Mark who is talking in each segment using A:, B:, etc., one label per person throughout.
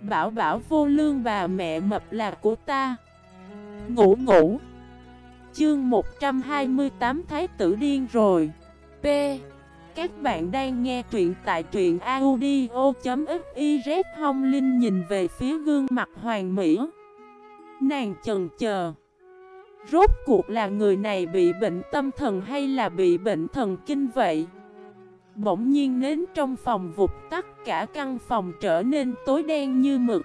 A: Bảo bảo vô lương bà mẹ mập là của ta. Ngủ ngủ. Chương 128 Thái tử điên rồi. P. Các bạn đang nghe truyện tại truyện audio.xyz Hông Linh nhìn về phía gương mặt hoàng mỹ. Nàng chần chờ Rốt cuộc là người này bị bệnh tâm thần hay là bị bệnh thần kinh vậy? Bỗng nhiên nến trong phòng vụt tắt cả căn phòng trở nên tối đen như mực.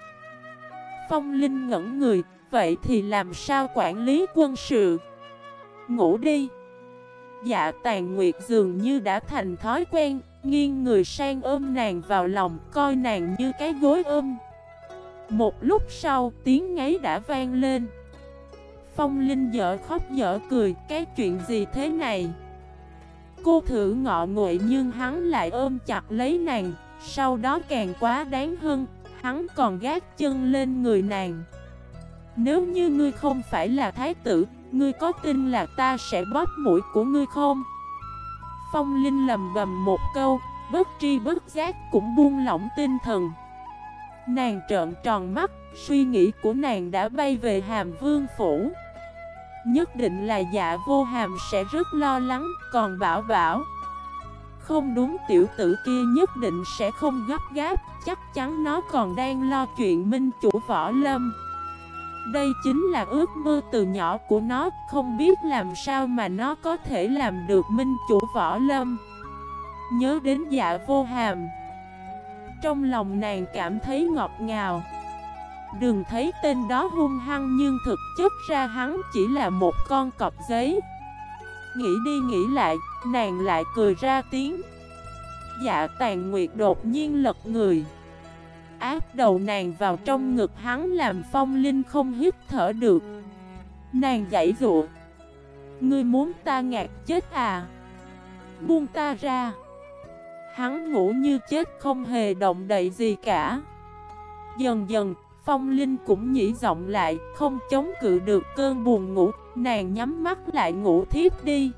A: Phong Linh ngẩn người, vậy thì làm sao quản lý quân sự? Ngủ đi. Dạ tàn nguyệt dường như đã thành thói quen Nghiêng người sang ôm nàng vào lòng Coi nàng như cái gối ôm. Một lúc sau tiếng ngáy đã vang lên. Phong Linh dở khóc dở cười Cái chuyện gì thế này? Cô thử ngọ nguậy nhưng hắn lại ôm chặt lấy nàng, Sau đó càng quá đáng hơn, Hắn còn gác chân lên người nàng. Nếu như ngươi không phải là thái tử, Ngươi có tin là ta sẽ bóp mũi của ngươi không? Phong Linh lầm bầm một câu, Bất tri bất giác cũng buông lỏng tinh thần. Nàng trợn tròn mắt, Suy nghĩ của nàng đã bay về hàm vương phủ. Nhất định là dạ vô hàm sẽ rất lo lắng, Còn bảo bảo. Không đúng, tiểu tử kia nhất định sẽ không gấp gáp, Chắc chắn nó còn đang lo chuyện minh chủ võ lâm. Đây chính là ước mơ từ nhỏ của nó, Không biết làm sao mà nó có thể làm được minh chủ võ lâm. Nhớ đến dạ vô hàm. Trong lòng nàng cảm thấy ngọt ngào. Đừng thấy tên đó hung hăng nhưng thực chất ra hắn chỉ là một con cọp giấy. Nghĩ đi nghĩ lại, nàng lại cười ra tiếng. Dạ tàn nguyệt đột nhiên lật người. Áp đầu nàng vào trong ngực hắn làm phong linh không hít thở được. Nàng dãy dụa. Ngươi muốn ta ngạt chết à? Buông ta ra. Hắn ngủ như chết không hề động đậy gì cả. Dần dần Phong Linh cũng nhỉ giọng lại, không chống cự được cơn buồn ngủ, nàng nhắm mắt lại ngủ thiếp đi.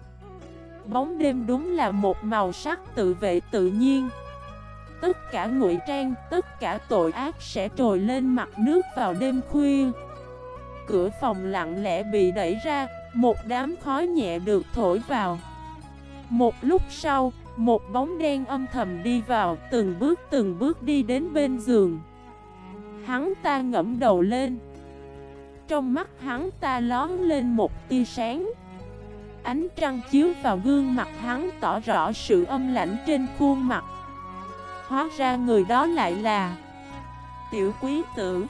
A: Bóng đêm đúng là một màu sắc tự vệ tự nhiên. Tất cả ngụy trang, tất cả tội ác sẽ trồi lên mặt nước vào đêm khuya. Cửa phòng lặng lẽ bị đẩy ra, một đám khói nhẹ được thổi vào. Một lúc sau, một bóng đen âm thầm đi vào, từng bước từng bước đi đến bên giường. Hắn ta ngẫm đầu lên. Trong mắt hắn ta lón lên một tia sáng. Ánh trăng chiếu vào gương mặt hắn tỏ rõ sự âm lãnh trên khuôn mặt. Hóa ra người đó lại là Tiểu quý tử.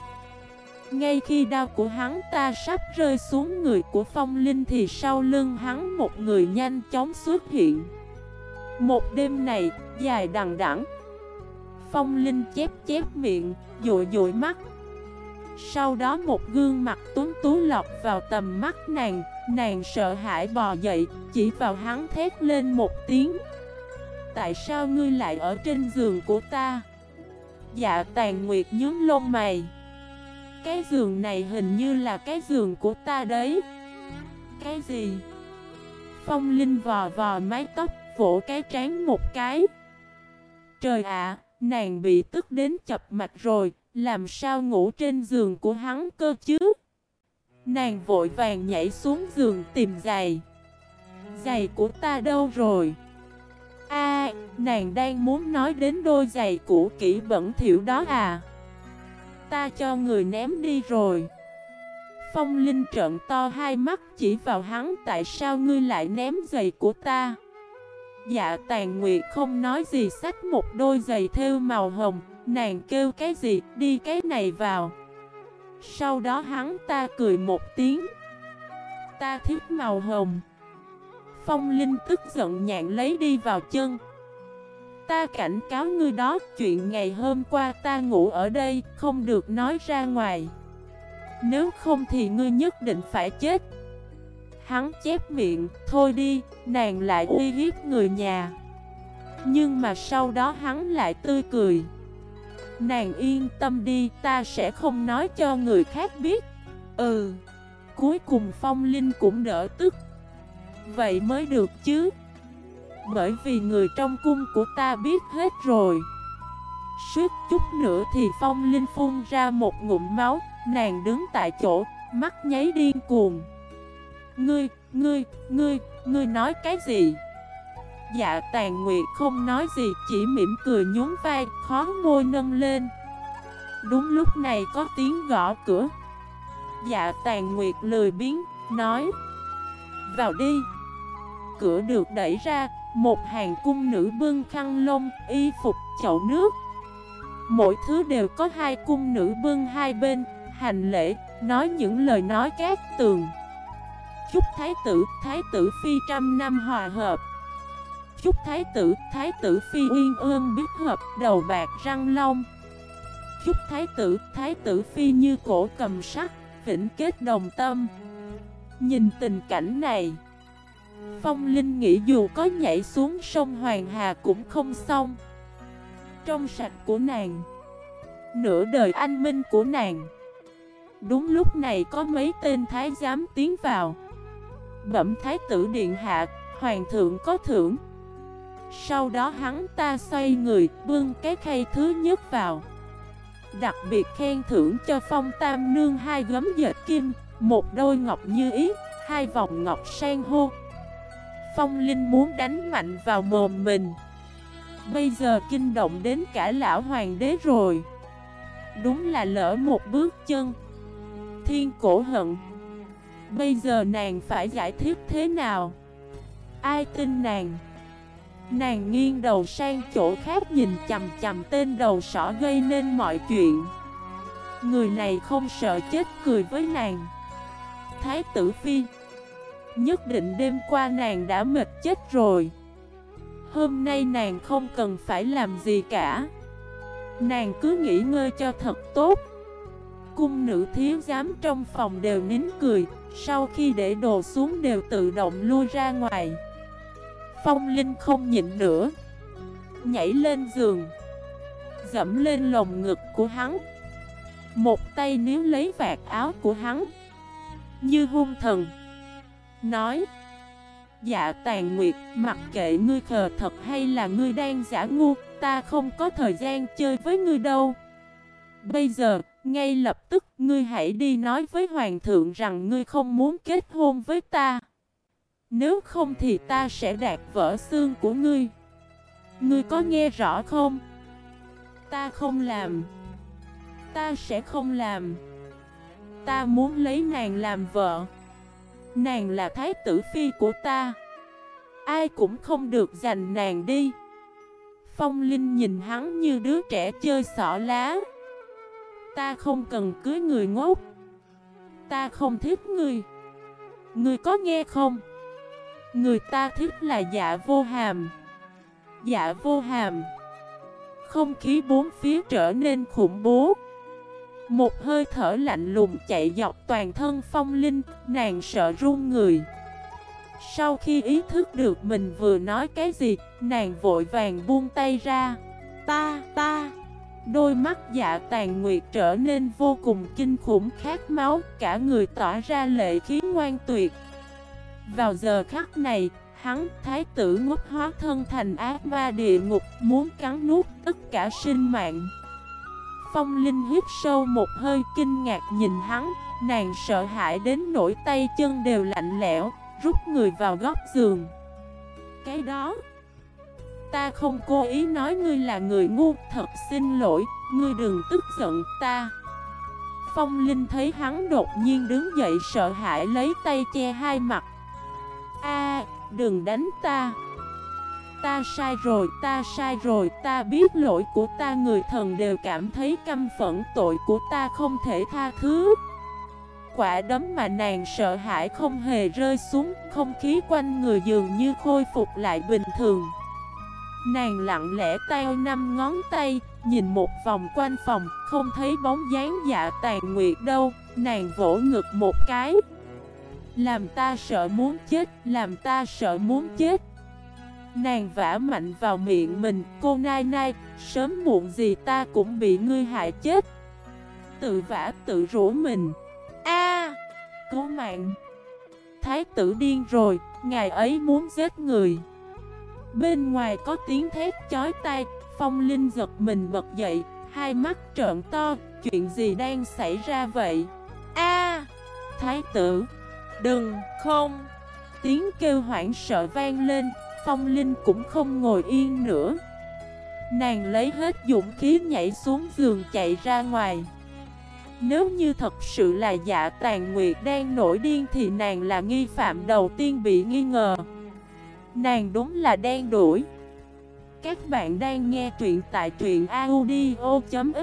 A: Ngay khi đao của hắn ta sắp rơi xuống người của phong linh Thì sau lưng hắn một người nhanh chóng xuất hiện. Một đêm này, dài đằng đẵng Phong Linh chép chép miệng, dụi dụi mắt Sau đó một gương mặt tuấn tú lọt vào tầm mắt nàng Nàng sợ hãi bò dậy, chỉ vào hắn thét lên một tiếng Tại sao ngươi lại ở trên giường của ta? Dạ tàn nguyệt nhướng lông mày Cái giường này hình như là cái giường của ta đấy Cái gì? Phong Linh vò vò mái tóc, vỗ cái trán một cái Trời ạ! Nàng bị tức đến chập mạch rồi, làm sao ngủ trên giường của hắn cơ chứ? Nàng vội vàng nhảy xuống giường tìm giày. Giày của ta đâu rồi? A, nàng đang muốn nói đến đôi giày cũ kỹ bẩn thỉu đó à? Ta cho người ném đi rồi. Phong Linh trợn to hai mắt chỉ vào hắn tại sao ngươi lại ném giày của ta? Dạ tàn nguyệt không nói gì, xách một đôi giày thêu màu hồng. Nàng kêu cái gì, đi cái này vào. Sau đó hắn ta cười một tiếng. Ta thích màu hồng. Phong Linh tức giận nhạn lấy đi vào chân. Ta cảnh cáo ngươi đó, Chuyện ngày hôm qua ta ngủ ở đây, Không được nói ra ngoài. Nếu không thì ngươi nhất định phải chết. Hắn chép miệng, thôi đi, nàng lại uy hiếp người nhà. Nhưng mà sau đó hắn lại tươi cười. Nàng yên tâm đi, ta sẽ không nói cho người khác biết. Ừ, cuối cùng Phong Linh cũng đỡ tức. Vậy mới được chứ Bởi vì người trong cung của ta biết hết rồi. Suýt chút nữa thì phong linh phun ra một ngụm máu Nàng đứng tại chỗ, mắt nháy điên cuồng. Ngươi, ngươi, ngươi, ngươi nói cái gì? Dạ tàn nguyệt không nói gì Chỉ mỉm cười nhún vai Khó môi nâng lên. Đúng lúc này có tiếng gõ cửa. Dạ tàn nguyệt lười biến Nói. Vào đi. Cửa được đẩy ra Một hàng cung nữ bưng khăn lông Y phục chậu nước. Mỗi thứ đều có hai cung nữ bưng hai bên Hành lễ Nói những lời nói cát tường. Chúc thái tử Thái tử phi trăm năm hòa hợp. Chúc thái tử, thái tử phi uyên ương biết hợp đầu bạc răng long. Chúc thái tử, thái tử phi như cổ cầm sắt, vĩnh kết đồng tâm. Nhìn tình cảnh này Phong Linh nghĩ dù có nhảy xuống sông Hoàng Hà cũng không xong. Trong sạch của nàng Nửa đời anh minh của nàng. Đúng lúc này có mấy tên thái giám tiến vào. Bẩm thái tử điện hạ Hoàng thượng có thưởng. Sau đó hắn ta xoay người, bưng cái khay thứ nhất vào. Đặc biệt khen thưởng cho phong tam nương hai gấm dệt kim Một đôi ngọc như ý, hai vòng ngọc sang hô. Phong Linh muốn đánh mạnh vào mồm mình. Bây giờ kinh động đến cả lão hoàng đế rồi. Đúng là lỡ một bước chân. Thiên cổ hận Bây giờ nàng phải giải thích thế nào? Ai tin nàng? Nàng nghiêng đầu sang chỗ khác nhìn chầm chầm tên đầu sỏ gây nên mọi chuyện. Người này không sợ chết cười với nàng. Thái tử Phi, Nhất định đêm qua nàng đã mệt chết rồi. Hôm nay nàng không cần phải làm gì cả. Nàng cứ nghỉ ngơi cho thật tốt. Cung nữ thiếu giám trong phòng đều nín cười, Sau khi để đồ xuống đều tự động lui ra ngoài. Phong Linh không nhịn nữa, Nhảy lên giường, Dẫm lên lồng ngực của hắn. Một tay níu lấy vạt áo của hắn, Như hung thần, Nói Dạ tàn nguyệt, Mặc kệ ngươi khờ thật hay là ngươi đang giả ngu, Ta không có thời gian chơi với ngươi đâu. Bây giờ ngay lập tức, ngươi hãy đi nói với hoàng thượng rằng ngươi không muốn kết hôn với ta. Nếu không thì ta sẽ đạt vỡ xương của ngươi. Ngươi có nghe rõ không? Ta không làm. Ta sẽ không làm. Ta muốn lấy nàng làm vợ. Nàng là thái tử phi của ta. Ai cũng không được giành nàng đi. Phong Linh nhìn hắn như đứa trẻ chơi xỏ lá. Ta không cần cưới người ngốc. Ta không thích ngươi Ngươi có nghe không? Người ta thích là dạ vô hàm. Dạ vô hàm. Không khí bốn phía trở nên khủng bố. Một hơi thở lạnh lùng chạy dọc toàn thân phong linh Nàng sợ run người. Sau khi ý thức được mình vừa nói cái gì Nàng vội vàng buông tay ra. Ta, ta. Đôi mắt dạ tàn nguyệt trở nên vô cùng kinh khủng khát máu Cả người tỏa ra lệ khí ngoan tuyệt vào giờ khắc này, hắn thái tử ngốc hóa thân thành ác ma địa ngục muốn cắn nuốt tất cả sinh mạng. Phong Linh hít sâu một hơi kinh ngạc nhìn hắn, nàng sợ hãi đến nỗi tay chân đều lạnh lẽo, rút người vào góc giường. Cái đó, ta không cố ý nói ngươi là người ngu, thật xin lỗi, ngươi đừng tức giận ta. Phong Linh thấy hắn đột nhiên đứng dậy sợ hãi lấy tay che hai mặt. A, đừng đánh ta. Ta sai rồi, ta sai rồi, ta biết lỗi của ta Người thần đều cảm thấy căm phẫn tội của ta không thể tha thứ. Quả đấm mà nàng sợ hãi không hề rơi xuống Không khí quanh người dường như khôi phục lại bình thường. Nàng lặng lẽ tay năm ngón tay Nhìn một vòng quanh phòng Không thấy bóng dáng dạ tàn nguyệt đâu. Nàng vỗ ngực một cái. Làm ta sợ muốn chết, làm ta sợ muốn chết. Nàng vả mạnh vào miệng mình Cô Nai Nai, sớm muộn gì ta cũng bị ngươi hại chết. Tự vả tự rủa mình. A, cứu mạng. Thái tử điên rồi, ngài ấy muốn giết người. Bên ngoài có tiếng thét chói tai Phong Linh giật mình bật dậy, hai mắt trợn to, chuyện gì đang xảy ra vậy? A, Thái tử, đừng, không! Tiếng kêu hoảng sợ vang lên, Phong Linh cũng không ngồi yên nữa. Nàng lấy hết dũng khí nhảy xuống giường chạy ra ngoài. Nếu như thật sự là dạ tàn nguyệt đang nổi điên thì nàng là nghi phạm đầu tiên bị nghi ngờ. Nàng đúng là đen đuổi. Các bạn đang nghe truyện tại truyện audio.fif